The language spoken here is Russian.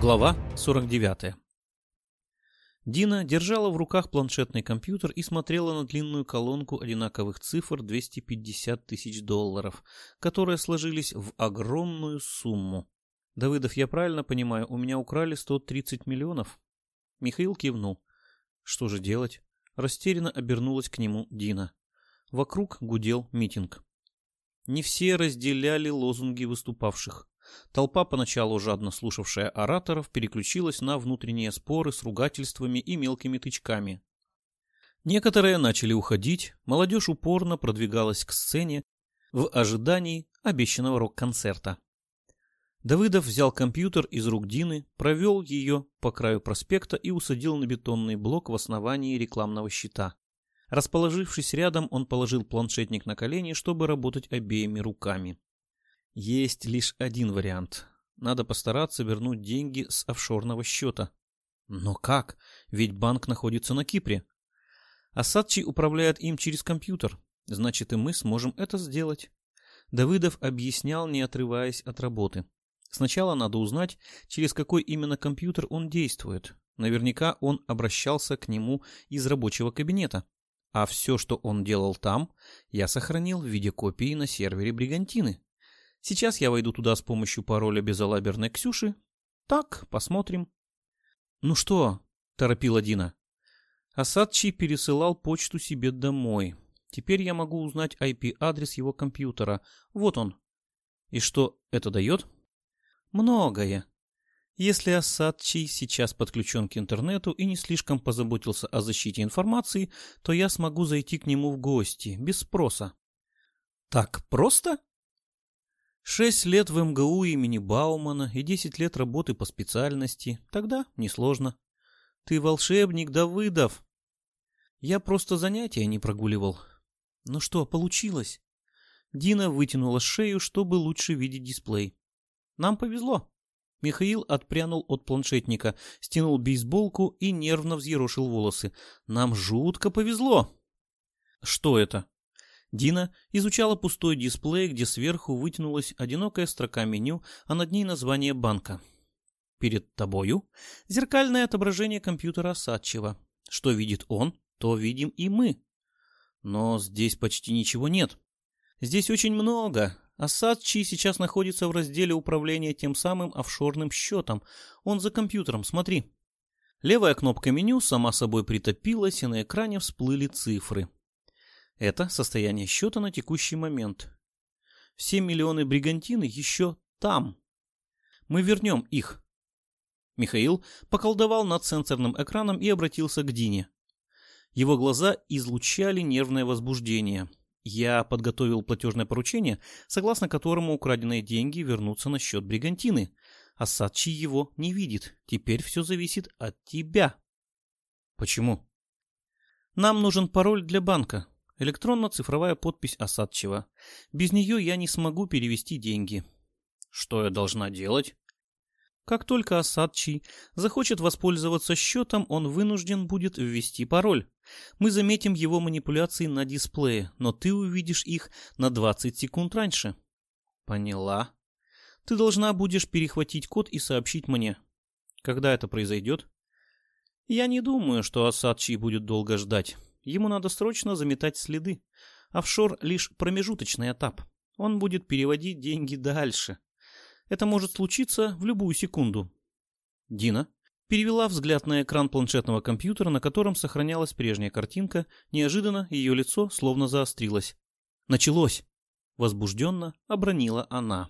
Глава 49. Дина держала в руках планшетный компьютер и смотрела на длинную колонку одинаковых цифр 250 тысяч долларов, которые сложились в огромную сумму. Давыдов, я правильно понимаю, у меня украли 130 миллионов? Михаил кивнул. Что же делать? Растерянно обернулась к нему Дина. Вокруг гудел митинг. Не все разделяли лозунги выступавших. Толпа, поначалу жадно слушавшая ораторов, переключилась на внутренние споры с ругательствами и мелкими тычками. Некоторые начали уходить, молодежь упорно продвигалась к сцене в ожидании обещанного рок-концерта. Давыдов взял компьютер из рук Дины, провел ее по краю проспекта и усадил на бетонный блок в основании рекламного щита. Расположившись рядом, он положил планшетник на колени, чтобы работать обеими руками. Есть лишь один вариант. Надо постараться вернуть деньги с офшорного счета. Но как? Ведь банк находится на Кипре. Асадчи управляет им через компьютер. Значит, и мы сможем это сделать. Давыдов объяснял, не отрываясь от работы. Сначала надо узнать, через какой именно компьютер он действует. Наверняка он обращался к нему из рабочего кабинета. А все, что он делал там, я сохранил в виде копии на сервере Бригантины. Сейчас я войду туда с помощью пароля безалаберной Ксюши. Так, посмотрим. Ну что, торопила Дина. Асадчи пересылал почту себе домой. Теперь я могу узнать IP-адрес его компьютера. Вот он. И что это дает? Многое. Если Асадчи сейчас подключен к интернету и не слишком позаботился о защите информации, то я смогу зайти к нему в гости, без спроса. Так просто? Шесть лет в МГУ имени Баумана и десять лет работы по специальности. Тогда несложно. Ты волшебник, Давыдов. Я просто занятия не прогуливал. Ну что, получилось? Дина вытянула шею, чтобы лучше видеть дисплей. Нам повезло. Михаил отпрянул от планшетника, стянул бейсболку и нервно взъерошил волосы. Нам жутко повезло. Что это? Дина изучала пустой дисплей, где сверху вытянулась одинокая строка меню, а над ней название банка. Перед тобою зеркальное отображение компьютера Садчева. Что видит он, то видим и мы. Но здесь почти ничего нет. Здесь очень много. А Садчи сейчас находится в разделе управления тем самым офшорным счетом. Он за компьютером, смотри. Левая кнопка меню сама собой притопилась, и на экране всплыли цифры. Это состояние счета на текущий момент. Все миллионы бригантины еще там. Мы вернем их. Михаил поколдовал над сенсорным экраном и обратился к Дине. Его глаза излучали нервное возбуждение. Я подготовил платежное поручение, согласно которому украденные деньги вернутся на счет бригантины. А Садчи его не видит. Теперь все зависит от тебя. Почему? Нам нужен пароль для банка. Электронно-цифровая подпись Осадчева. Без нее я не смогу перевести деньги. Что я должна делать? Как только Осадчий захочет воспользоваться счетом, он вынужден будет ввести пароль. Мы заметим его манипуляции на дисплее, но ты увидишь их на 20 секунд раньше. Поняла. Ты должна будешь перехватить код и сообщить мне. Когда это произойдет? Я не думаю, что Осадчий будет долго ждать. Ему надо срочно заметать следы. Офшор — лишь промежуточный этап. Он будет переводить деньги дальше. Это может случиться в любую секунду. Дина перевела взгляд на экран планшетного компьютера, на котором сохранялась прежняя картинка. Неожиданно ее лицо словно заострилось. «Началось!» — возбужденно обронила она.